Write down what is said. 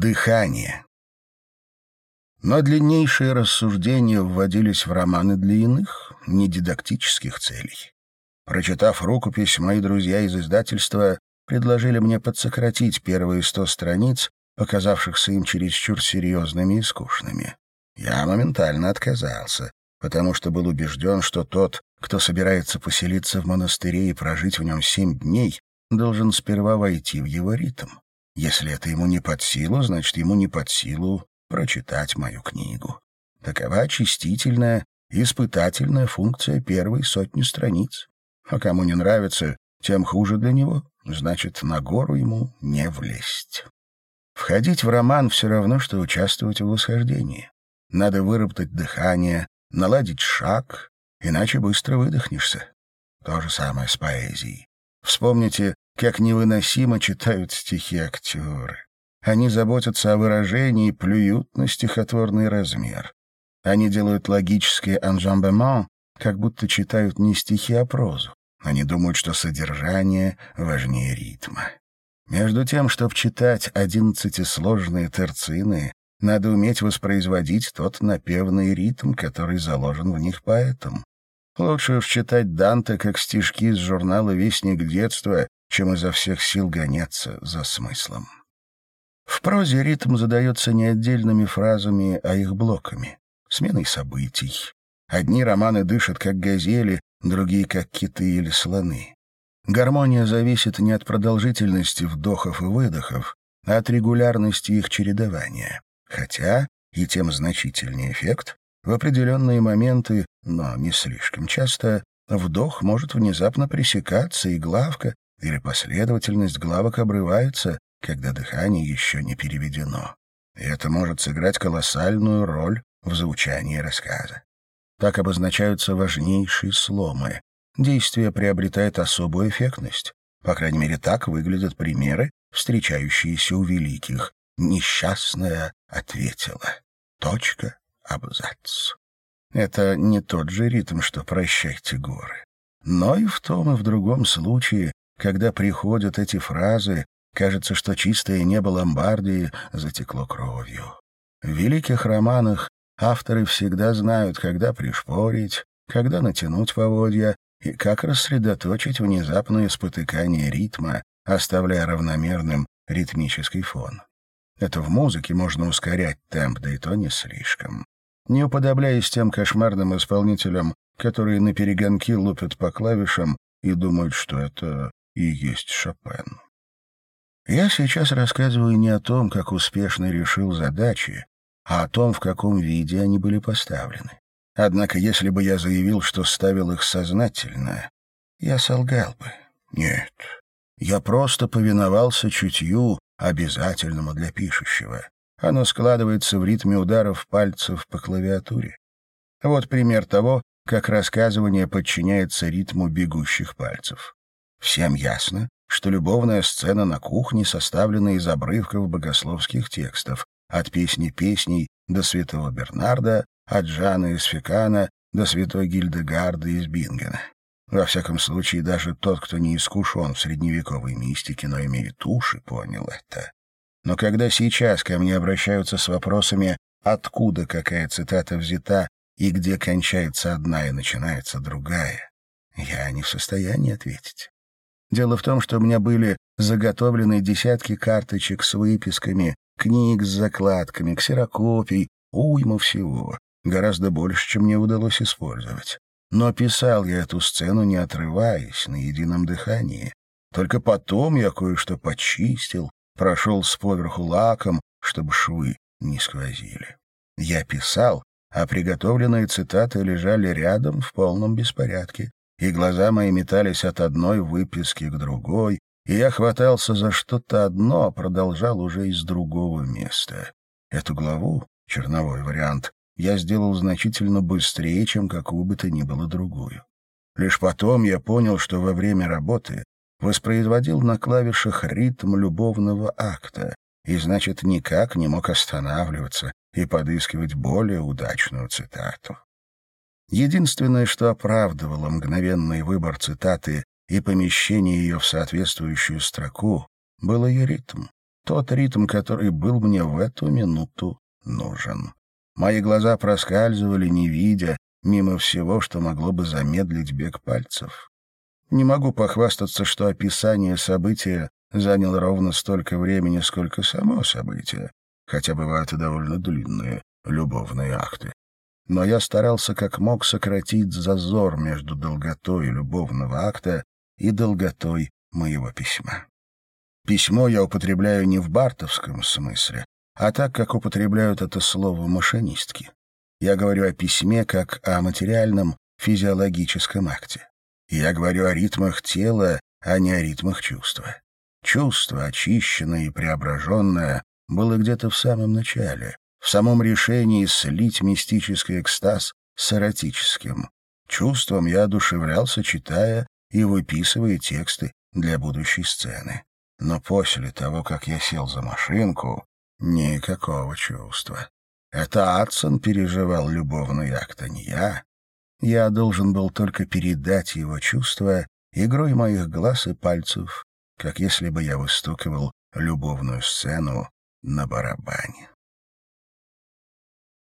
Дыхание. Но длиннейшие рассуждения вводились в романы для иных, недидактических целей. Прочитав рукопись, мои друзья из издательства предложили мне подсократить первые сто страниц, показавшихся им чересчур серьезными и скучными. Я моментально отказался, потому что был убежден, что тот, кто собирается поселиться в монастыре и прожить в нем семь дней, должен сперва войти в его ритм. Если это ему не под силу, значит, ему не под силу прочитать мою книгу. Такова очистительная, испытательная функция первой сотни страниц. А кому не нравится, тем хуже для него, значит, на гору ему не влезть. Входить в роман все равно, что участвовать в восхождении. Надо выработать дыхание, наладить шаг, иначе быстро выдохнешься. То же самое с поэзией. Вспомните как невыносимо читают стихи актеры. Они заботятся о выражении и плюют на стихотворный размер. Они делают логические анжамбемент, как будто читают не стихи, а прозу. Они думают, что содержание важнее ритма. Между тем, чтобы читать одиннадцатисложные терцины, надо уметь воспроизводить тот напевный ритм, который заложен в них поэтом. Лучше уж читать Данте как стишки из журнала «Вестник детства», чем изо всех сил гоняться за смыслом. В прозе ритм задается не отдельными фразами, а их блоками, сменой событий. Одни романы дышат как газели, другие как киты или слоны. Гармония зависит не от продолжительности вдохов и выдохов, а от регулярности их чередования. Хотя и тем значительнее эффект, в определенные моменты, но не слишком часто, вдох может внезапно пресекаться, и главка или последовательность главок обрывается, когда дыхание еще не переведено. И это может сыграть колоссальную роль в звучании рассказа. Так обозначаются важнейшие сломы. Действие приобретает особую эффектность. По крайней мере, так выглядят примеры, встречающиеся у великих. «Несчастная ответила». Точка, абзац. Это не тот же ритм, что «Прощайте горы». Но и в том, и в другом случае когда приходят эти фразы, кажется, что чистое небо Ломбардии затекло кровью. В великих романах авторы всегда знают, когда пришпорить, когда натянуть поводья и как рассредоточить внезапное спотыкание ритма, оставляя равномерным ритмический фон. Это в музыке можно ускорять темп, да и то не слишком. Не уподобляясь тем кошмарным исполнителям, которые на перегонки лупят по клавишам и думают, что это и есть Шопен. Я сейчас рассказываю не о том, как успешно решил задачи, а о том, в каком виде они были поставлены. Однако, если бы я заявил, что ставил их сознательно, я солгал бы. Нет, я просто повиновался чутью, обязательному для пишущего. Оно складывается в ритме ударов пальцев по клавиатуре. Вот пример того, как рассказывание подчиняется ритму бегущих пальцев. Всем ясно, что любовная сцена на кухне составлена из обрывков богословских текстов, от песни песней до святого Бернарда, от Жана из Фекана до святой Гильдегарды из Бингена. Во всяком случае, даже тот, кто не искушен в средневековой мистике, но имеет уши, понял это. Но когда сейчас ко мне обращаются с вопросами, откуда какая цитата взята и где кончается одна и начинается другая, я не в состоянии ответить. Дело в том, что у меня были заготовлены десятки карточек с выписками, книг с закладками, ксерокопий, уйма всего, гораздо больше, чем мне удалось использовать. Но писал я эту сцену, не отрываясь, на едином дыхании. Только потом я кое-что почистил, прошел с поверху лаком, чтобы швы не сквозили. Я писал, а приготовленные цитаты лежали рядом в полном беспорядке и глаза мои метались от одной выписки к другой, и я хватался за что-то одно, а продолжал уже из другого места. Эту главу, черновой вариант, я сделал значительно быстрее, чем какую бы то ни было другую. Лишь потом я понял, что во время работы воспроизводил на клавишах ритм любовного акта, и, значит, никак не мог останавливаться и подыскивать более удачную цитату. Единственное, что оправдывало мгновенный выбор цитаты и помещение ее в соответствующую строку, был ее ритм. Тот ритм, который был мне в эту минуту нужен. Мои глаза проскальзывали, не видя, мимо всего, что могло бы замедлить бег пальцев. Не могу похвастаться, что описание события заняло ровно столько времени, сколько само событие, хотя бывают и довольно длинные любовные акты. Но я старался как мог сократить зазор между долготой любовного акта и долготой моего письма. Письмо я употребляю не в бартовском смысле, а так, как употребляют это слово машинистки. Я говорю о письме как о материальном физиологическом акте. Я говорю о ритмах тела, а не о ритмах чувства. Чувство, очищенное и преображенное, было где-то в самом начале, в самом решении слить мистический экстаз с эротическим. Чувством я одушевлялся, читая и выписывая тексты для будущей сцены. Но после того, как я сел за машинку, никакого чувства. Это Адсон переживал любовный акт, а не я. Я должен был только передать его чувства игрой моих глаз и пальцев, как если бы я выстукивал любовную сцену на барабане.